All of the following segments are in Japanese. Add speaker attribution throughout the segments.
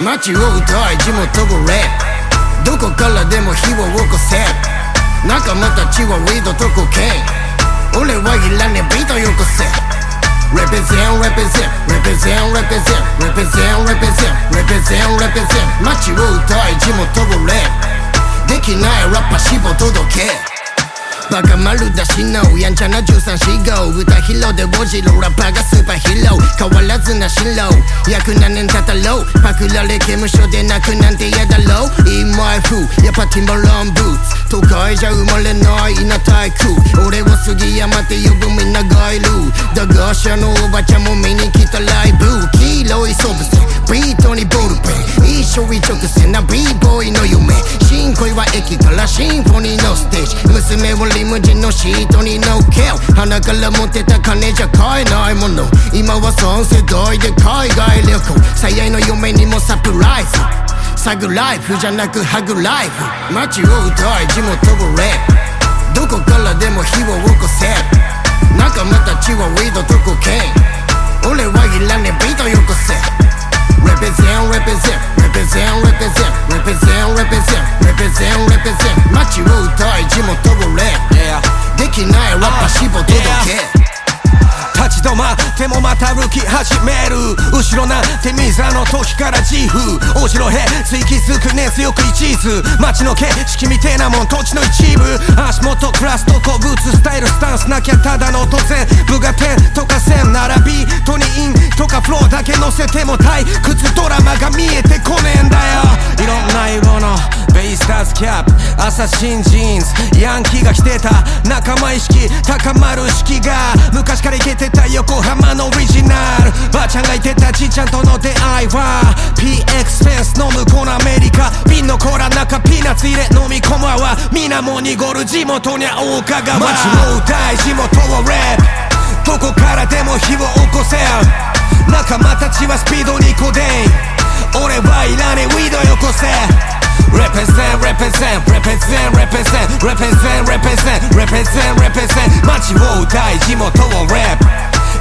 Speaker 1: 街を歌い地元をレッどこからでも火を起こせ仲間たちはウィードとコケ俺はいらねビートよこせ Represent, represent, represent, represent, represent, represent, represent, represent 街を歌い地元をレッできないラッパしぼ届けバカ丸だしのやんちゃな13四号歌披露でおじろラッパーがスーパーヒーロー変わらずな進路約何年経ったろうパクられ刑務所で泣くなんて嫌だろう In my food やっぱティンバランブーツ都会じゃ生まれないな体育俺を杉山って呼ぶみんながいるだが社のおばちゃんも見に来たライブ黄色いソブセビートにボールペン一生一直線な b ボーイの夢新恋は駅からシンフォニーのステージ娘をリムジンのシートに乗っけよ鼻から持ってた金じゃ買えないもの。今は3世代で海外旅行。最愛の嫁にもサプライズ。サグライフじゃなくハグライフ街を歌い地元をレッどこからでも火を起こせ。仲間たちはウィードとコケイン俺はいらねビートよこせ。Represent, represent, represent, represent, represent, represent, represent, represent 街を歌い地元をレッできないラッパしぼ届け。
Speaker 2: 立ち止まってもまた歩き始める。後ろなんてミザの時から自負。お城へ追気づくね強く一途街の景色みてえなもん土地の一部。足元クラスと古物スタイルスタンスなきゃただの突然。部が点とか線並びトニインとかフローだけ乗せても退屈ドラマが見えてこねえんだよ。いろんな色のベイスターズキャップアサシンジーンズヤンキーが着てた仲間意識高まる式が昔からいけてた横浜のオリジナル。ばあちゃんがいてたじいちゃんとの出会いは PX フェンスの向こうのアメリカ。瓶のコーラ中ピーナッツ入れ飲み込むわ。みなも濁る地元にゃ大香川街を歌い地元をレップどこからでも火を起こせ仲間たちはスピードにこで俺はいらねえウィードよこせ。Represent, represent, represent, represent, represent, represent, represent, represent. 街を歌い地元をレップ。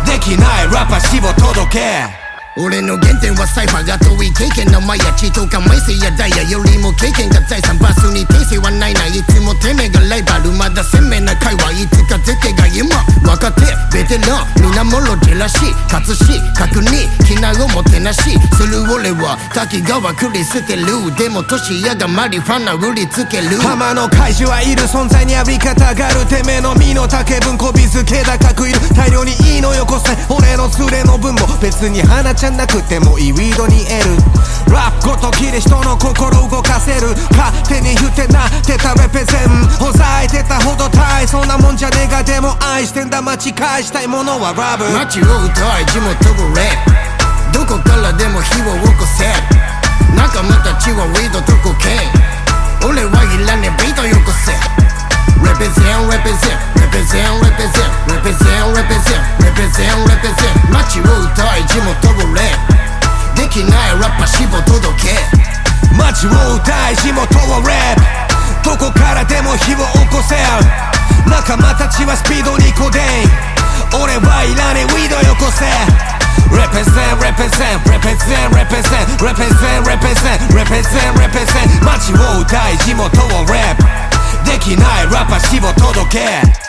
Speaker 2: できないラッパーしを届け。
Speaker 1: 俺の原点はサイファーが遠い経験のマヤ血とか枚数やダイヤよりも経験が財産。バスに訂正はないない。つもてめえがライバル。まだ鮮明な会話いつか絶対が今若手。テラン皆もろジェラシー。勝つし確認気なをもてなし。する俺は滝川クリ捨てるでも年やがマリファナ売りつける。
Speaker 2: 浜の怪獣はいる存在に浴び方があるてめえの身の丈分こびずけ高くいる。大量にいいのよこせ。俺の連れの分も別に花ちゃんなくてもいいウィードに得る。ラップごときで人の心動かせる。勝手に言ってなってたレペゼン。たほど大層なもんじゃねえがでも愛してんだ。待ち返したいものはラブ。
Speaker 1: 街を歌い地元をレッどこからでも火を起こせ。仲間たちはウィードとコケ represent, represent, represent, represent, 街を歌い地元をレップできないラッパ
Speaker 2: ー死を届け